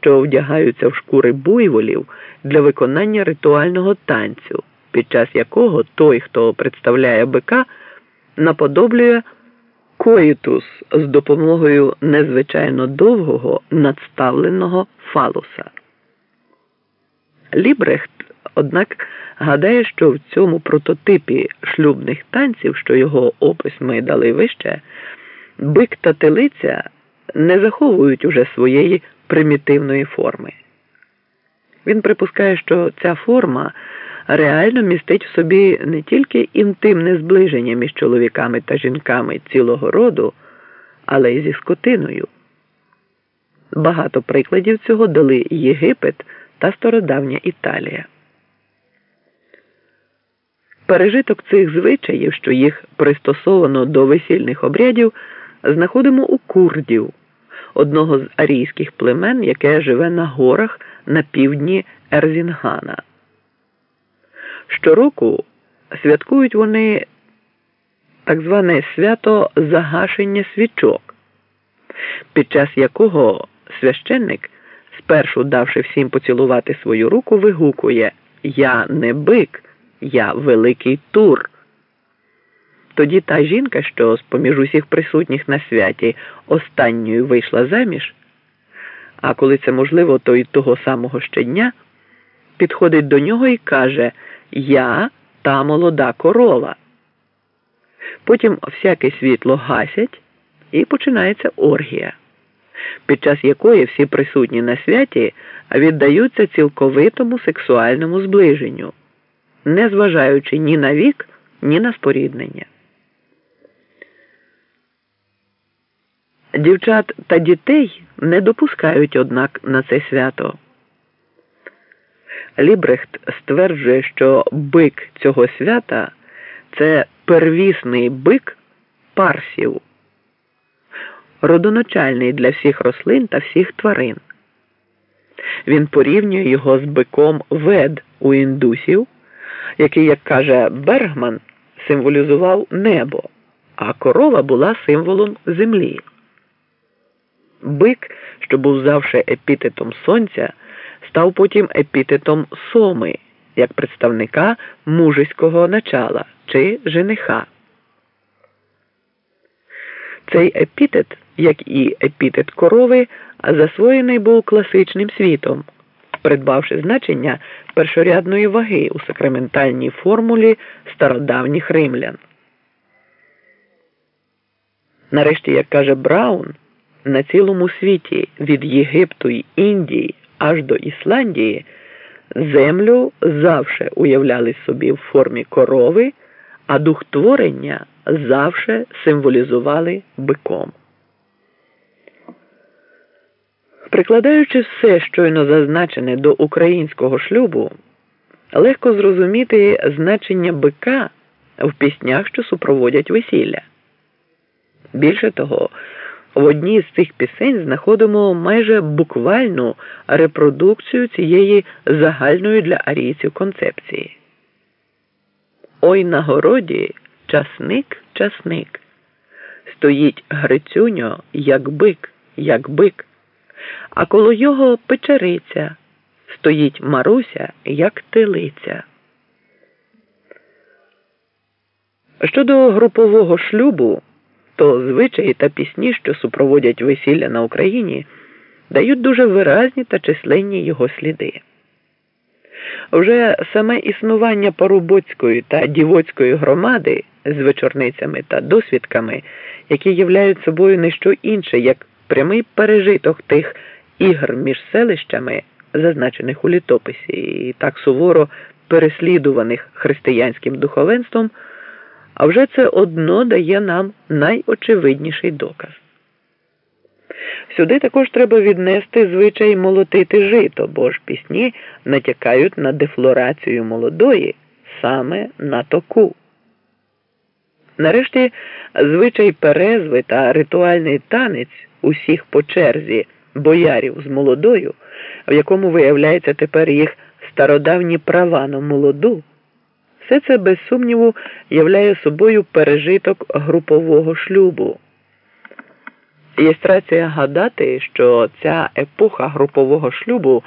що вдягаються в шкури буйволів для виконання ритуального танцю, під час якого той, хто представляє бика, наподоблює коїтус з допомогою незвичайно довгого надставленого фалуса. Лібрехт, однак, гадає, що в цьому прототипі шлюбних танців, що його опис ми дали вище, бик та телиця не заховують уже своєї примітивної форми. Він припускає, що ця форма реально містить в собі не тільки інтимне зближення між чоловіками та жінками цілого роду, але й зі скотиною. Багато прикладів цього дали Єгипет та стародавня Італія. Пережиток цих звичаїв, що їх пристосовано до весільних обрядів, знаходимо у курдів, одного з арійських племен, яке живе на горах на півдні Ерзінгана. Щороку святкують вони так зване свято загашення свічок, під час якого священник, спершу давши всім поцілувати свою руку, вигукує Я не бик, я великий тур. Тоді та жінка, що з поміж усіх присутніх на святі останньою вийшла заміж, а коли це можливо, то й того самого щодня, підходить до нього і каже Я та молода корова. Потім всяке світло гасять і починається оргія, під час якої всі присутні на святі віддаються цілковитому сексуальному зближенню, не зважаючи ні на вік, ні на споріднення. Дівчат та дітей не допускають, однак, на це свято. Лібрехт стверджує, що бик цього свята це первісний бик парсів, родоначальний для всіх рослин та всіх тварин. Він порівнює його з биком вед у індусів, який, як каже Бергман, символізував небо, а корова була символом землі. Бик, що був завше епітетом сонця, став потім епітетом соми, як представника мужиського начала чи жениха. Цей епітет, як і епітет корови, засвоєний був класичним світом, придбавши значення першорядної ваги у сакраментальній формулі стародавніх римлян. Нарешті, як каже Браун, на цілому світі від Єгипту й Індії аж до Ісландії землю завше уявляли собі в формі корови, а дух творення завше символізували биком. Прикладаючи все щойно зазначене до українського шлюбу, легко зрозуміти значення бика в піснях, що супроводять весілля. Більше того, в одній з цих пісень знаходимо майже буквальну репродукцію цієї загальної для арійців концепції. Ой на городі часник, часник. Стоїть Грицюньо, як бик, як бик, а коло його печериця, стоїть Маруся, як телиця. Щодо групового шлюбу то звичаї та пісні, що супроводять весілля на Україні, дають дуже виразні та численні його сліди. Вже саме існування Порубоцької та Дівоцької громади з вечорницями та досвідками, які являють собою не що інше, як прямий пережиток тих ігр між селищами, зазначених у літописі, і так суворо переслідуваних християнським духовенством. А вже це одно дає нам найочевидніший доказ. Сюди також треба віднести звичай молотити жито, бо ж пісні натякають на дефлорацію молодої саме на току. Нарешті звичай перезви та ритуальний танець усіх по черзі боярів з молодою, в якому виявляється тепер їх стародавні права на молоду. Все це, без сумніву, являє собою пережиток групового шлюбу. Є рація гадати, що ця епоха групового шлюбу